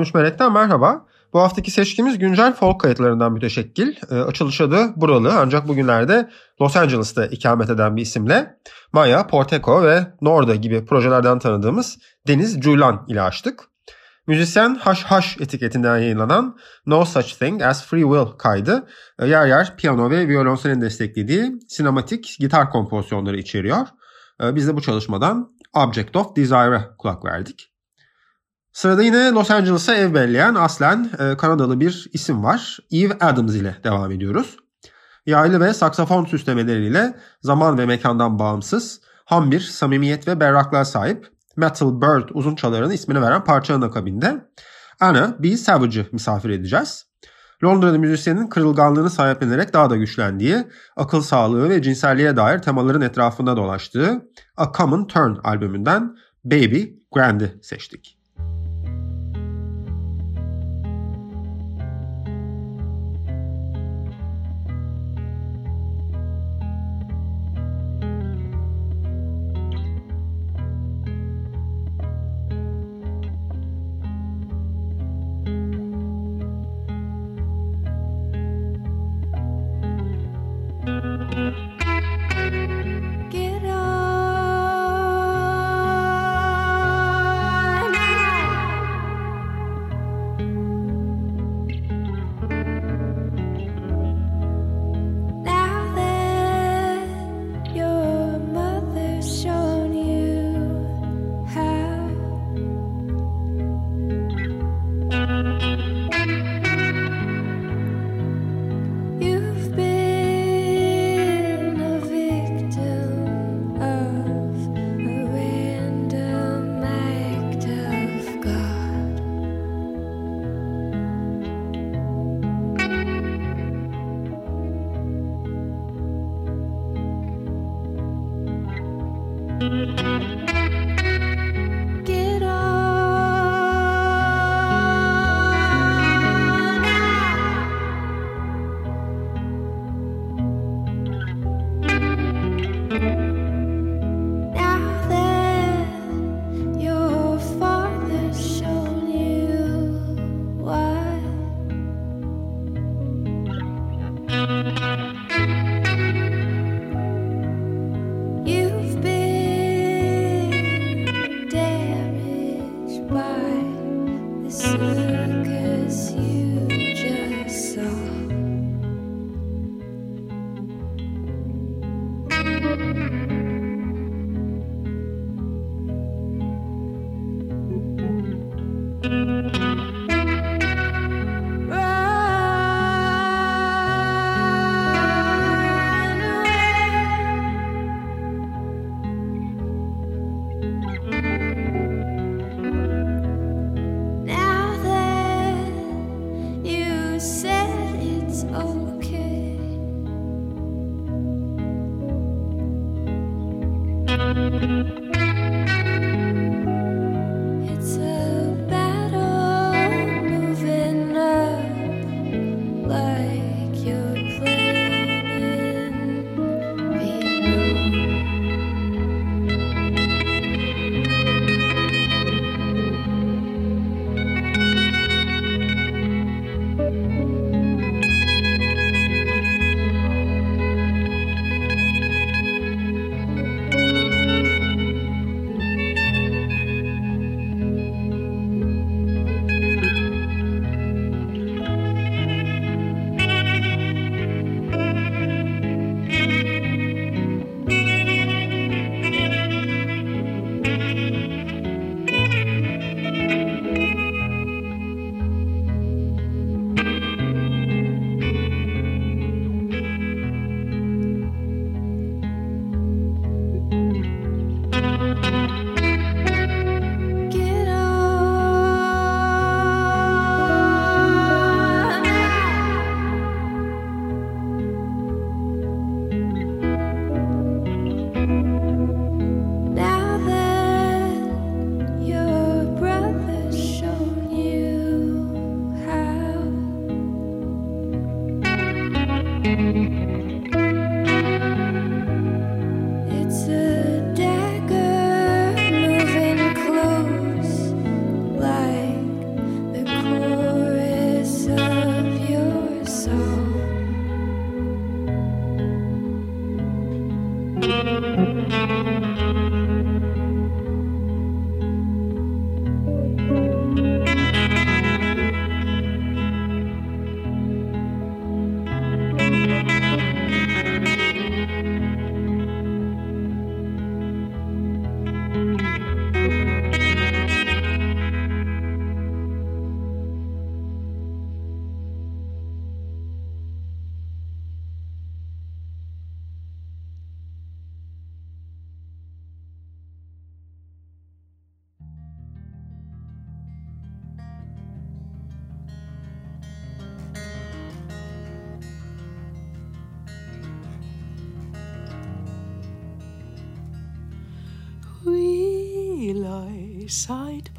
13 Melek'ten merhaba. Bu haftaki seçkimiz güncel folk kayıtlarından müteşekkil. E, açılış adı Buralı ancak bugünlerde Los Angeles'ta ikamet eden bir isimle Maya, Porteco ve Norda gibi projelerden tanıdığımız Deniz Cuylan ile açtık. Müzisyen Hash Hash etiketinden yayınlanan No Such Thing as Free Will kaydı e, yer yer piyano ve violonselin desteklediği sinematik gitar kompozisyonları içeriyor. E, biz de bu çalışmadan Object of Desire'a kulak verdik. Sırada yine Los Angeles'a ev belleyen aslen e, Kanadalı bir isim var. Eve Adams ile devam ediyoruz. Yaylı ve saksafon süslemeleriyle zaman ve mekandan bağımsız, ham bir samimiyet ve berraklığa sahip Metal Bird uzun çalarının ismini veren parçanın akabinde Anna B. Savage'ı misafir edeceğiz. Londra'da müzisyenin kırılganlığını sahiplenerek daha da güçlendiği, akıl sağlığı ve cinselliğe dair temaların etrafında dolaştığı A Common Turn albümünden Baby Grand'i seçtik.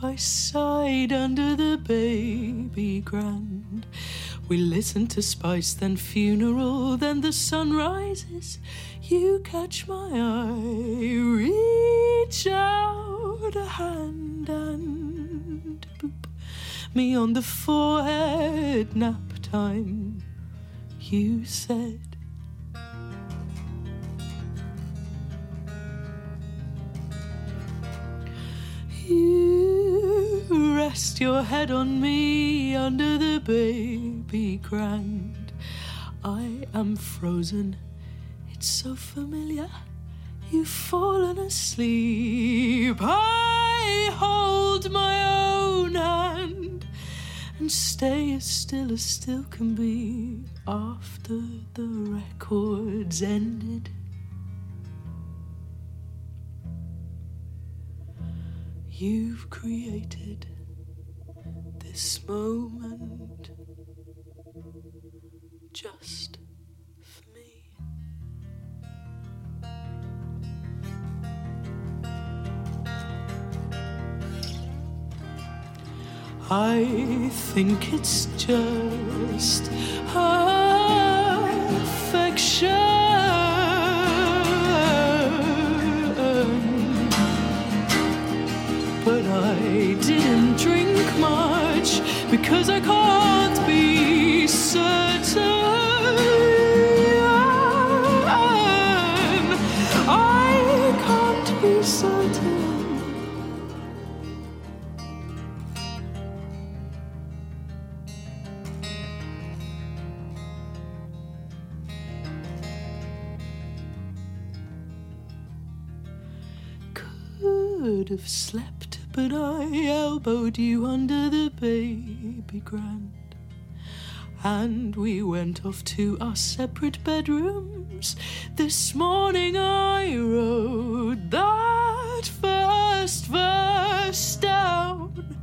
By side under the baby grand. We listen to Spice, then funeral, then the sun rises. You catch my eye, reach out a hand and boop me on the forehead. Nap time, you said. Rest your head on me under the baby grand. I am frozen, it's so familiar. You've fallen asleep. I hold my own hand and stay as still as still can be after the record's ended. You've created this moment just for me. I think it's just affection baby grand. And we went off to our separate bedrooms. This morning I wrote that first verse down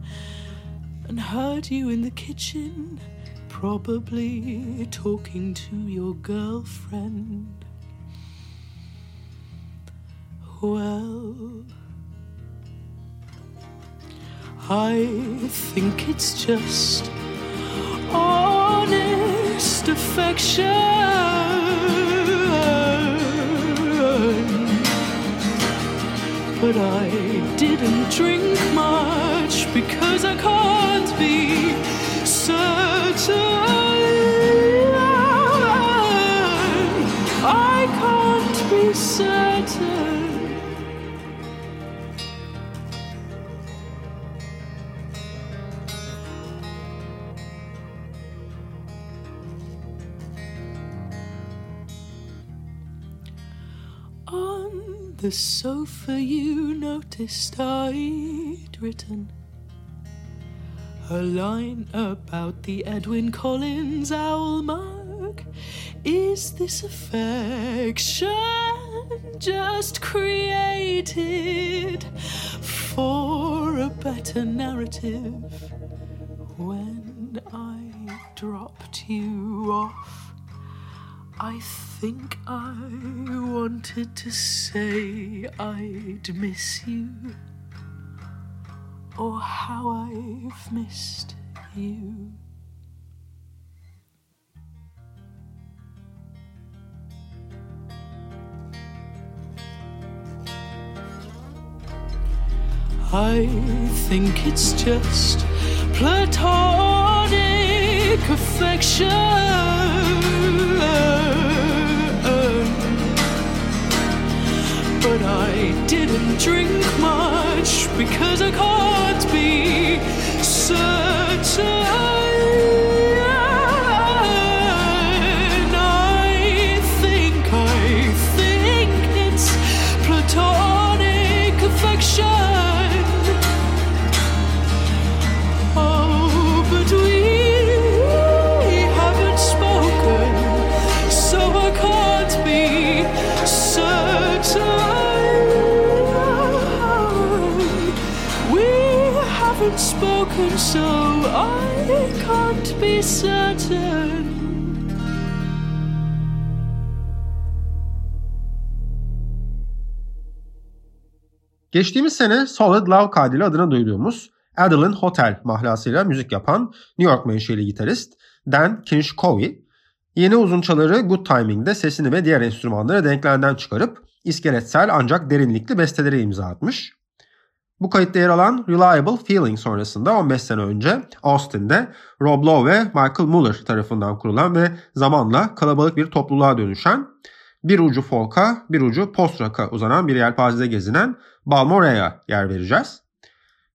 and heard you in the kitchen, probably talking to your girlfriend. Well, I think it's just honest affection. But I didn't drink much because I can't be certain. I can't be certain. The sofa, you noticed I'd written a line about the Edwin Collins owl mark. Is this affection just created for a better narrative? When I dropped you off. I think I wanted to say I'd miss you, or how I've missed you. I think it's just platonic affection. But I didn't drink much because I can't be certain. Certain. Geçtiğimiz sene Solid Love kaydıyla adını duyduğumuz Adeline Hotel mahlasıyla müzik yapan New York menşeli gitarist Dan Kinshkowi, yeni uzunçaları Good Timing'de sesini ve diğer enstrümanları denklenden çıkarıp iskeletsel ancak derinlikli bestelere imza atmış. Bu kayıtta yer alan Reliable Feeling sonrasında 15 sene önce Austin'de Rob Lowe ve Michael Muller tarafından kurulan ve zamanla kalabalık bir topluluğa dönüşen, bir ucu folk'a bir ucu post rock'a uzanan bir yelpazede gezinen Balmora'ya yer vereceğiz.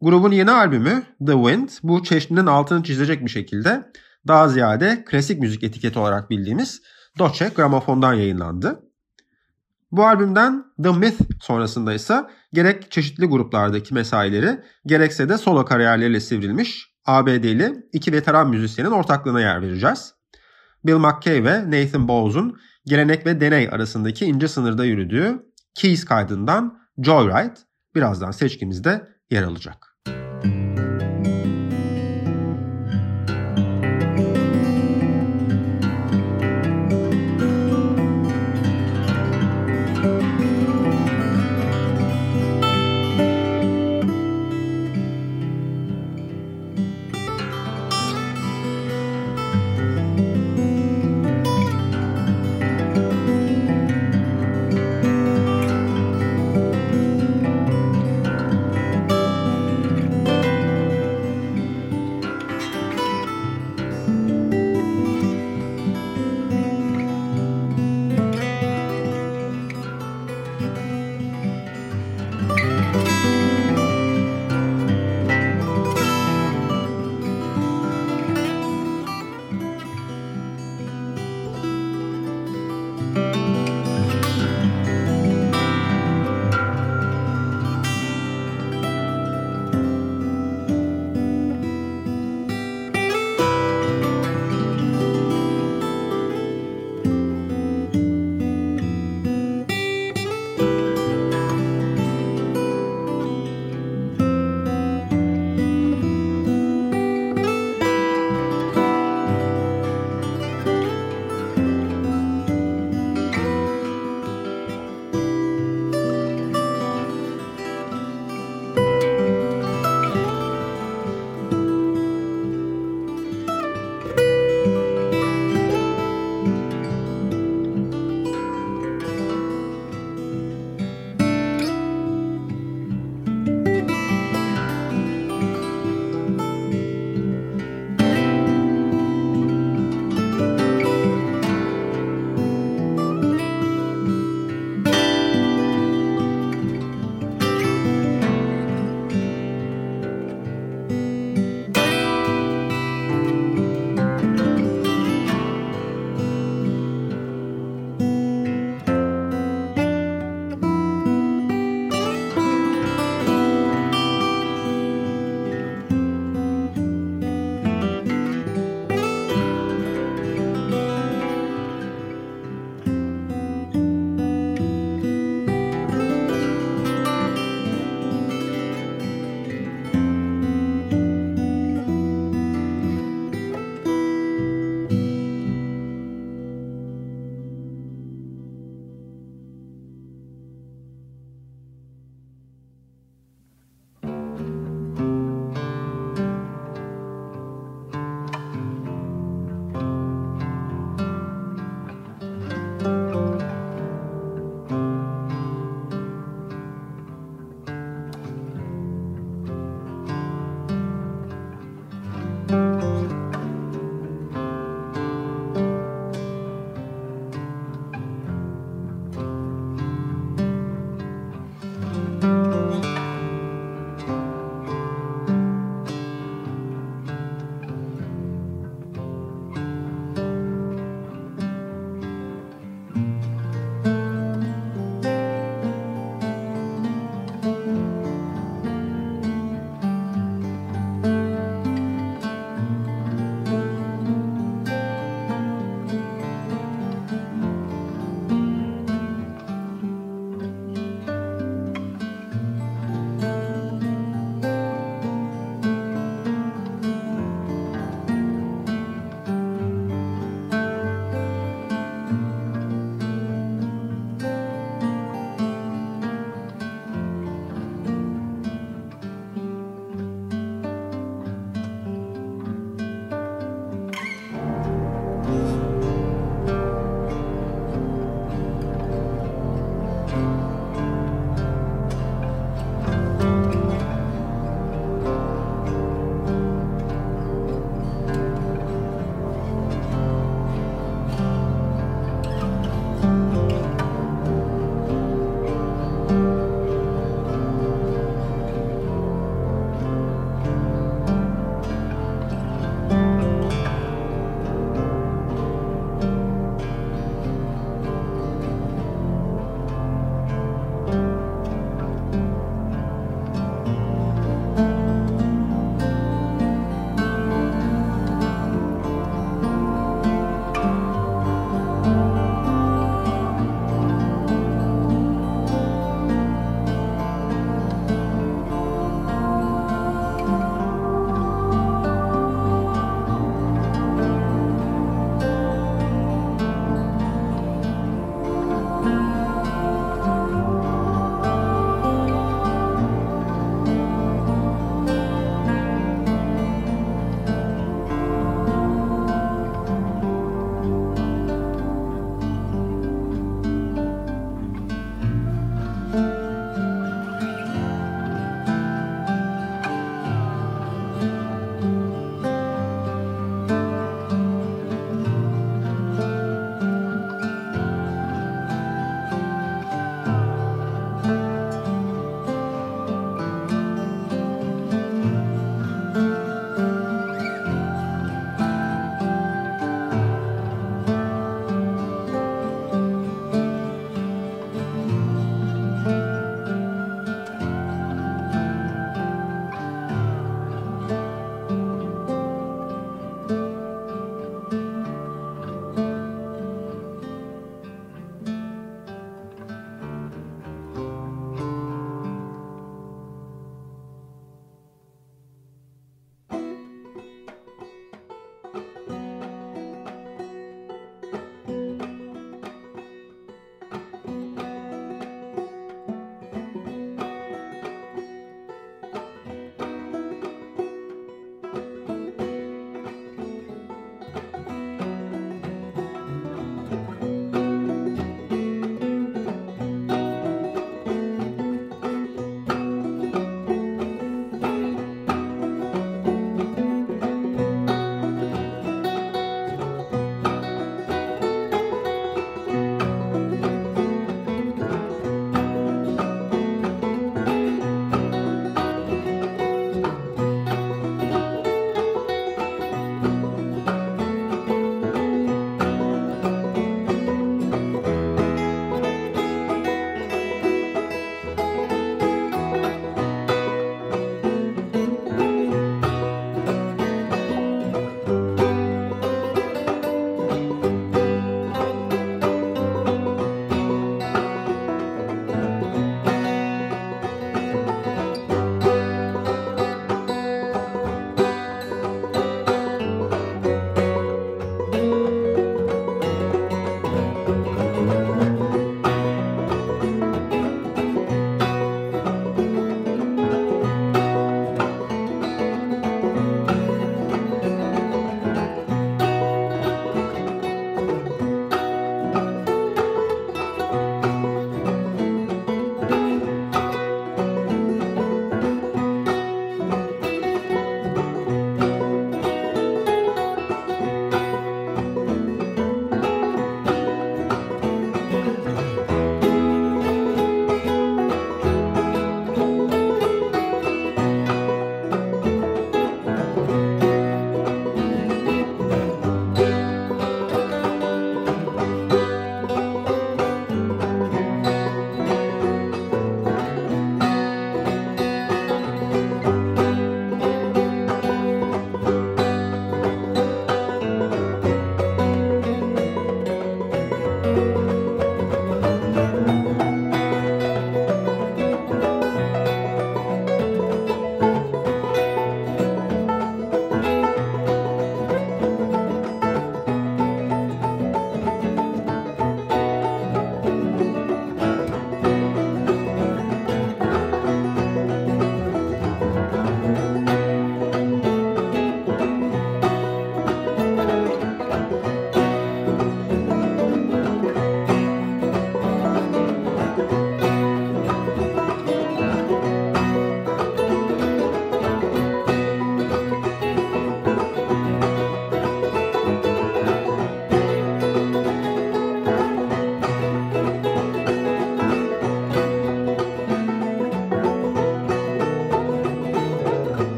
Grubun yeni albümü The Wind bu çeşninin altını çizecek bir şekilde daha ziyade klasik müzik etiketi olarak bildiğimiz Deutsche Grammophon'dan yayınlandı. Bu albümden The Myth sonrasında ise gerek çeşitli gruplardaki mesaileri gerekse de solo kariyerleriyle sivrilmiş ABD'li iki veteran müzisyenin ortaklığına yer vereceğiz. Bill McKay ve Nathan Bowes'un gelenek ve deney arasındaki ince sınırda yürüdüğü Keys kaydından Joyride birazdan seçkimizde yer alacak.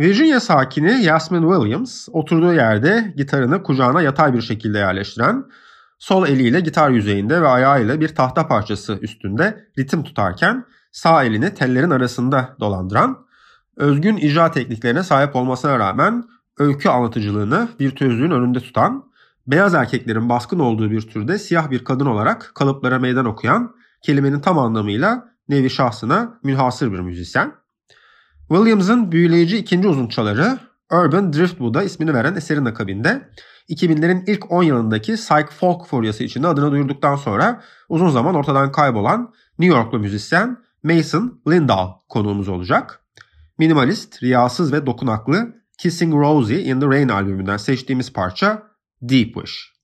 Virginia sakini Yasmin Williams oturduğu yerde gitarını kucağına yatay bir şekilde yerleştiren, sol eliyle gitar yüzeyinde ve ayağıyla bir tahta parçası üstünde ritim tutarken sağ elini tellerin arasında dolandıran, özgün icra tekniklerine sahip olmasına rağmen öykü anlatıcılığını virtüözlüğün önünde tutan, beyaz erkeklerin baskın olduğu bir türde siyah bir kadın olarak kalıplara meydan okuyan, kelimenin tam anlamıyla nevi şahsına münhasır bir müzisyen. Williams'ın büyüleyici ikinci uzunçaları Urban Driftwood'a ismini veren eserin akabinde 2000'lerin ilk 10 yılındaki psych folk furyası içinde adını duyurduktan sonra uzun zaman ortadan kaybolan New Yorklu müzisyen Mason Lindahl konuğumuz olacak. Minimalist, riyasız ve dokunaklı Kissing Rosie in the Rain albümünden seçtiğimiz parça Deep Wish.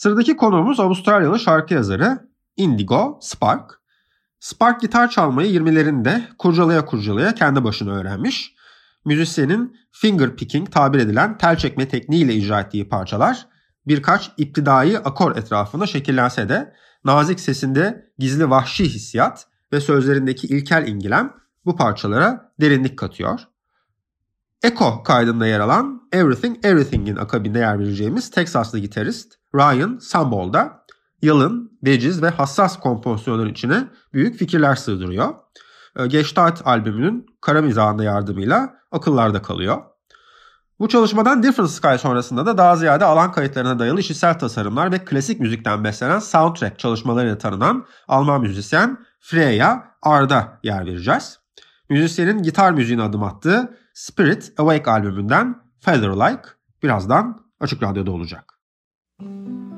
Sıradaki konuğumuz Avustralyalı şarkı yazarı Indigo Spark. Spark gitar çalmayı 20'lerinde kurcalaya kurcalaya kendi başına öğrenmiş. Müzisyenin finger picking tabir edilen tel çekme tekniğiyle icra ettiği parçalar birkaç iptidai akor etrafında şekillense de nazik sesinde gizli vahşi hissiyat ve sözlerindeki ilkel ingilem bu parçalara derinlik katıyor. Echo kaydında yer alan Everything Everything'in akabinde yer vereceğimiz Teksaslı gitarist Ryan Sambol da yalın, veciz ve hassas kompozisyonlar içine büyük fikirler sığdırıyor. Ee, Gestalt albümünün kara mizahında yardımıyla akıllarda kalıyor. Bu çalışmadan Different Sky sonrasında da daha ziyade alan kayıtlarına dayalı işitsel tasarımlar ve klasik müzikten beslenen soundtrack çalışmalarıyla tanınan Alman müzisyen Freya Arda yer vereceğiz. Müzisyenin gitar müziğine adım attığı Spirit Awake albümünden Feather Like birazdan Açık Radyo'da olacak. Thank you.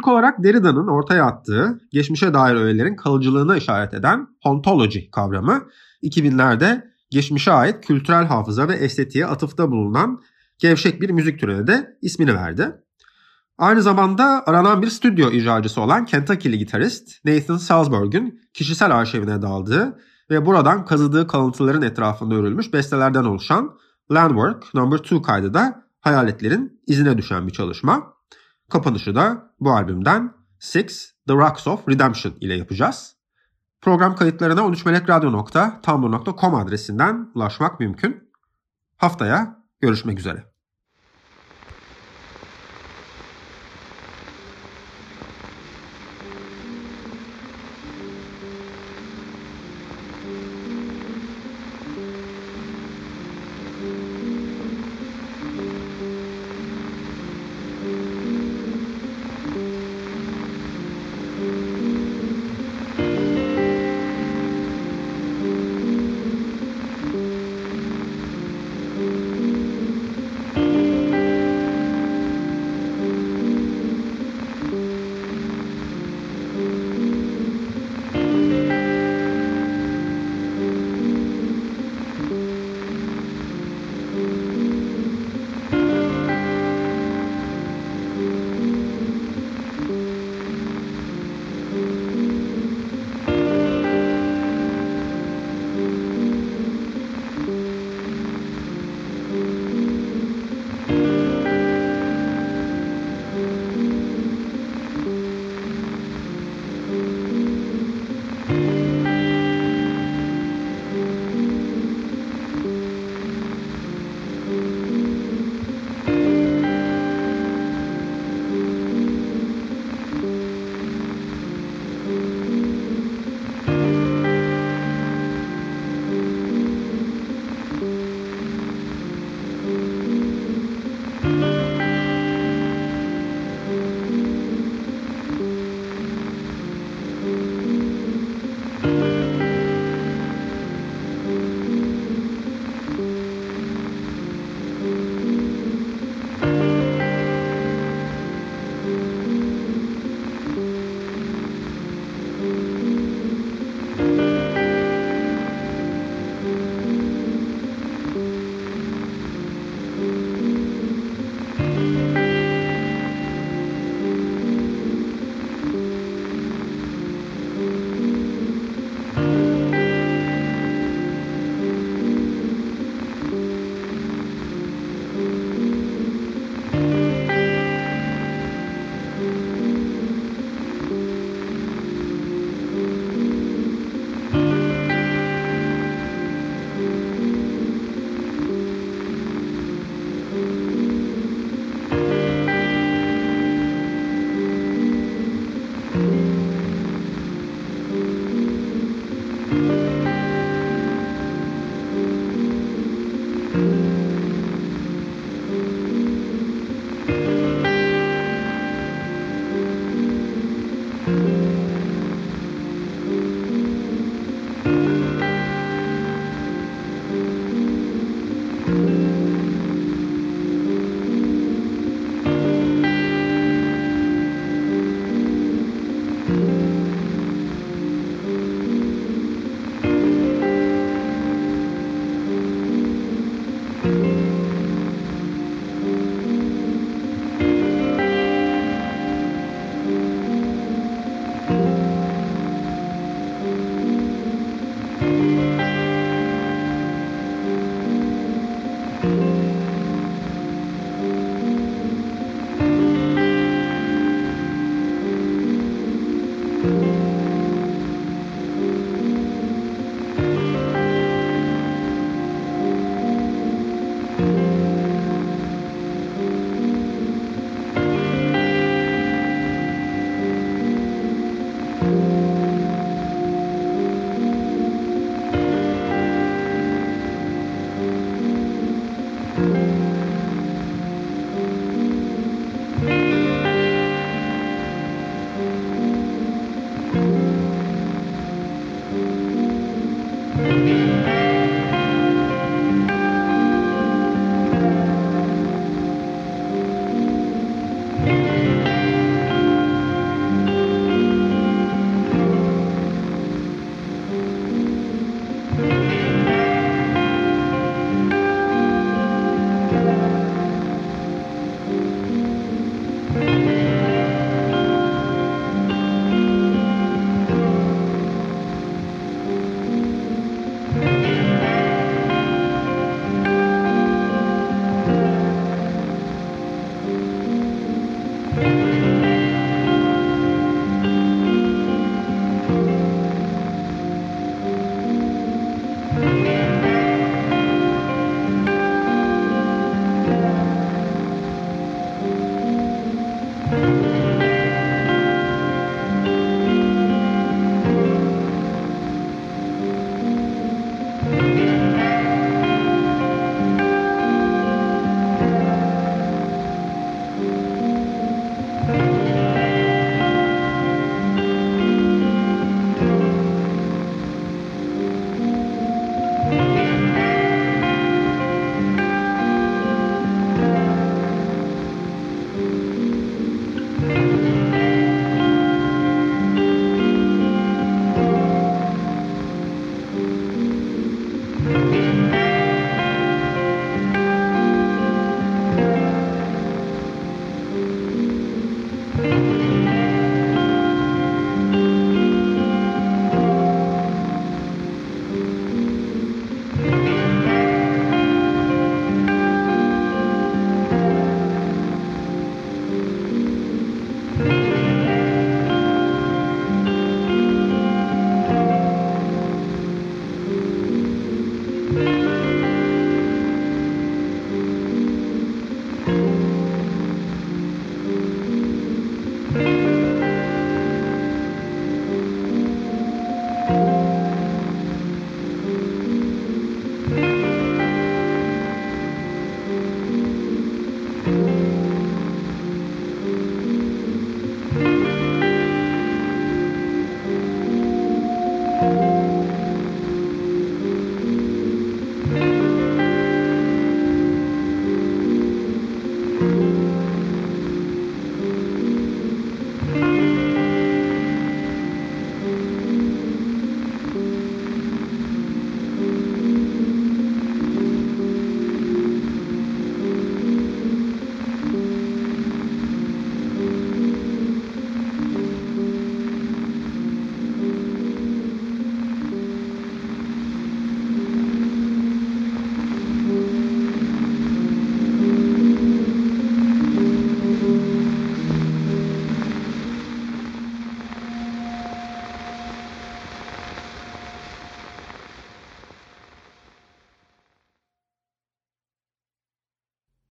İlk olarak Derrida'nın ortaya attığı geçmişe dair öğelerin kalıcılığına işaret eden ontology kavramı 2000'lerde geçmişe ait kültürel hafıza ve estetiğe atıfta bulunan gevşek bir müzik türüne de ismini verdi. Aynı zamanda aranan bir stüdyo icracısı olan Kentucky'li gitarist Nathan Salzberg'ün kişisel arşivine daldığı ve buradan kazıdığı kalıntıların etrafında örülmüş bestelerden oluşan Landwork No. 2 kaydı da hayaletlerin izine düşen bir çalışma. Kapanışı da bu albümden Six The Rocks of Redemption ile yapacağız. Program kayıtlarına 13melekradyo.tumblr.com adresinden ulaşmak mümkün. Haftaya görüşmek üzere.